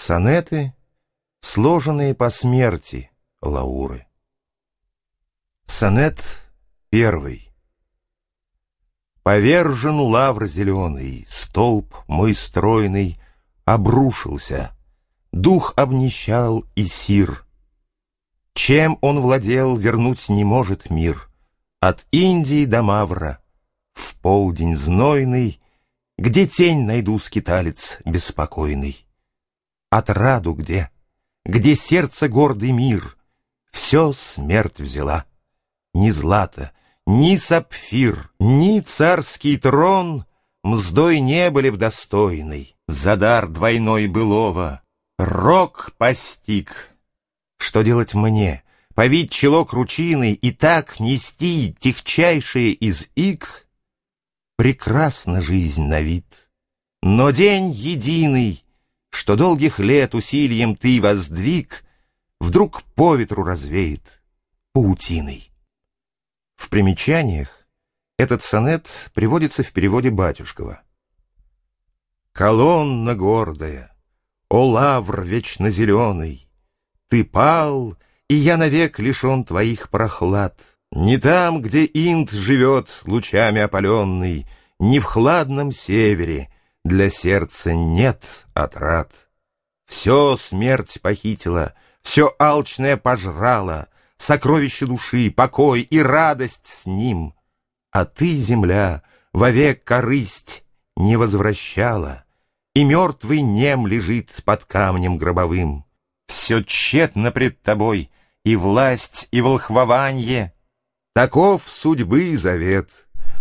Сонеты, сложенные по смерти Лауры. Сонет первый. Повержен лавр зеленый, столб мой стройный обрушился, дух обнищал и сир. Чем он владел, вернуть не может мир. От Индии до Мавра, в полдень знойный, где тень найду скиталец беспокойный. Отраду где? Где сердце гордый мир? Все смерть взяла. Ни злато, ни сапфир, ни царский трон Мздой не были б достойной. За двойной былого Рок постиг. Что делать мне? Повить чело кручиной И так нести тихчайшие из ик? Прекрасна жизнь на вид, но день единый — что долгих лет усилием ты воздвиг, вдруг по ветру развеет паутиной. В примечаниях этот сонет приводится в переводе Батюшкова. «Колонна гордая, о лавр вечно зеленый, ты пал, и я навек лишен твоих прохлад. Не там, где Инд живет лучами опаленный, не в хладном севере, для сердца нет отрад. Все смерть похитила, все алчное пожрала, Сокровище души, покой и радость с ним. А ты, земля, вовек корысть не возвращала, И мертвый нем лежит под камнем гробовым. Все тщетно пред тобой, и власть, и волхвованье. Таков судьбы завет.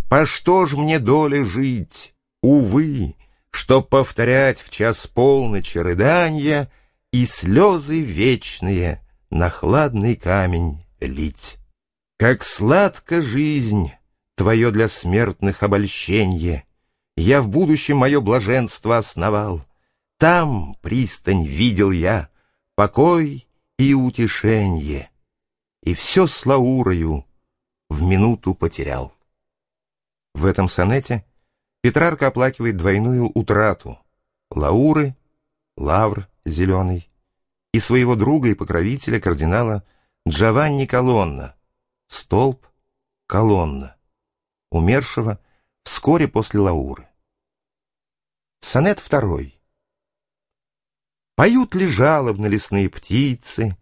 По что ж мне доля жить? Увы, Чтоб повторять в час полночи рыданья И слезы вечные на хладный камень лить. Как сладка жизнь, твое для смертных обольщенье, Я в будущем мое блаженство основал. Там пристань видел я, покой и утешенье, И все с Лаурою в минуту потерял. В этом сонете Петрарка оплакивает двойную утрату — Лауры, Лавр зеленый, и своего друга и покровителя кардинала Джованни Колонна, столб Колонна, умершего вскоре после Лауры. Сонет второй. Поют ли жалобно лесные птицы,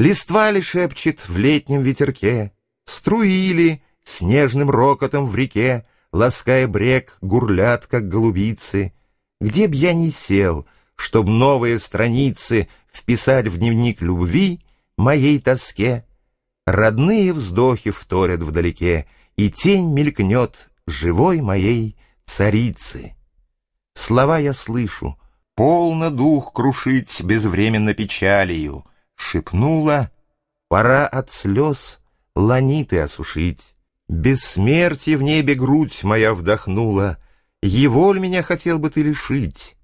Листва ли шепчет в летнем ветерке, Струили снежным рокотом в реке лаская брег, гурлят, как голубицы. Где б я ни сел, чтоб новые страницы вписать в дневник любви моей тоске, родные вздохи вторят вдалеке, и тень мелькнет живой моей царицы. Слова я слышу, полно дух крушить безвременно печалью, шепнула, пора от слез ланиты осушить. Бессмертие в небе грудь моя вдохнула, Его ль меня хотел бы ты лишить?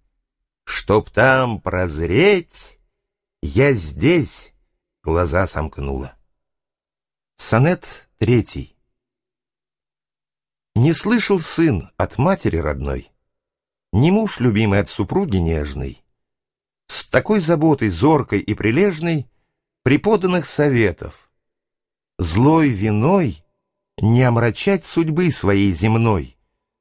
Чтоб там прозреть, я здесь глаза сомкнула. Сонет третий. Не слышал сын от матери родной, Не муж любимый от супруги нежной, С такой заботой зоркой и прилежной Преподанных советов. Злой виной — не омрачать судьбы своей земной.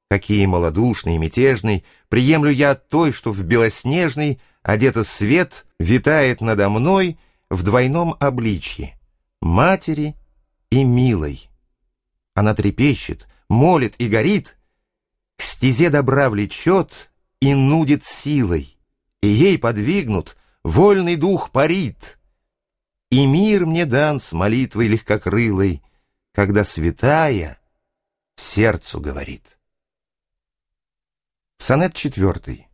Какие малодушный и мятежный, приемлю я той, что в белоснежный одета свет витает надо мной в двойном обличье, матери и милой. Она трепещет, молит и горит, к стезе добра влечет и нудит силой, и ей подвигнут, вольный дух парит. И мир мне дан с молитвой легкокрылой, когда святая сердцу говорит. Сонет четвертый.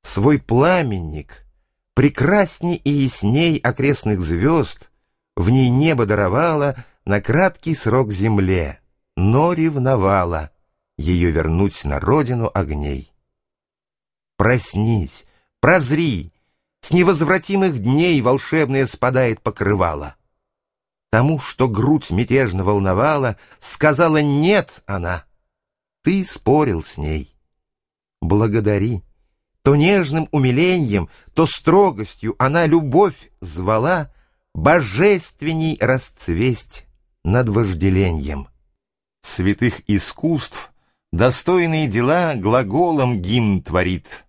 Свой пламенник прекрасней и ясней окрестных звезд в ней небо даровало на краткий срок земле, но ревновала ее вернуть на родину огней. Проснись, прозри, с невозвратимых дней волшебное спадает покрывало — Тому, что грудь мятежно волновала, сказала «нет» она. Ты спорил с ней. Благодари. То нежным умилением, то строгостью она любовь звала Божественней расцвесть над вожделением. Святых искусств достойные дела глаголом гимн творит.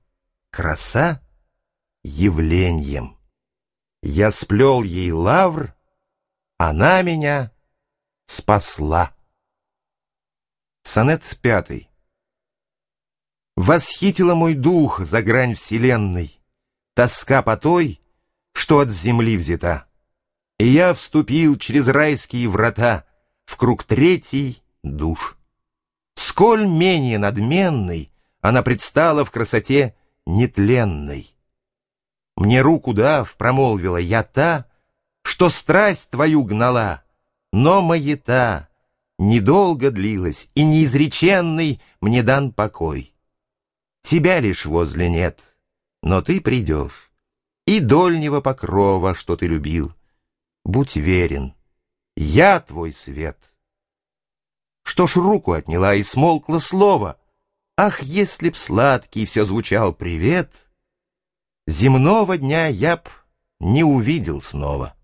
Краса явлением. Я сплел ей лавр, она меня спасла. Сонет пятый. Восхитила мой дух за грань вселенной, Тоска по той, что от земли взята. И я вступил через райские врата В круг третий душ. Сколь менее надменной Она предстала в красоте нетленной. Мне руку дав, промолвила я та, Что страсть твою гнала, но маята Недолго длилась, и неизреченный Мне дан покой. Тебя лишь возле нет, но ты придешь, И дольнего покрова, что ты любил. Будь верен, я твой свет. Что ж руку отняла и смолкло слово, Ах, если б сладкий все звучал привет, Земного дня я б не увидел снова.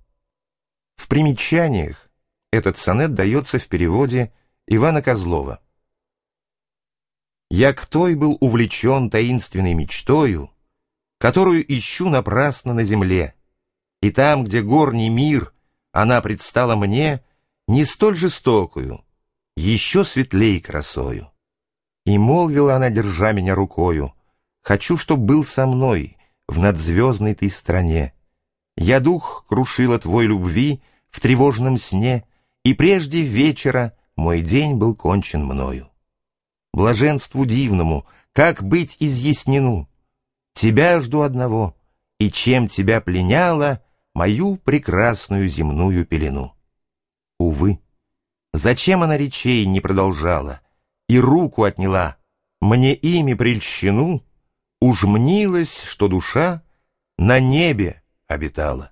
В примечаниях этот сонет дается в переводе Ивана Козлова. Я к той был увлечен таинственной мечтою, Которую ищу напрасно на земле, И там, где горний мир, она предстала мне Не столь жестокую, еще светлей красою. И молвила она, держа меня рукою, Хочу, чтоб был со мной в надзвездной ты стране. Я дух крушила твой любви в тревожном сне, И прежде вечера мой день был кончен мною. Блаженству дивному, как быть изъяснену? Тебя жду одного, и чем тебя пленяла Мою прекрасную земную пелену. Увы, зачем она речей не продолжала И руку отняла, мне ими прельщену Уж мнилось, что душа на небе обитала.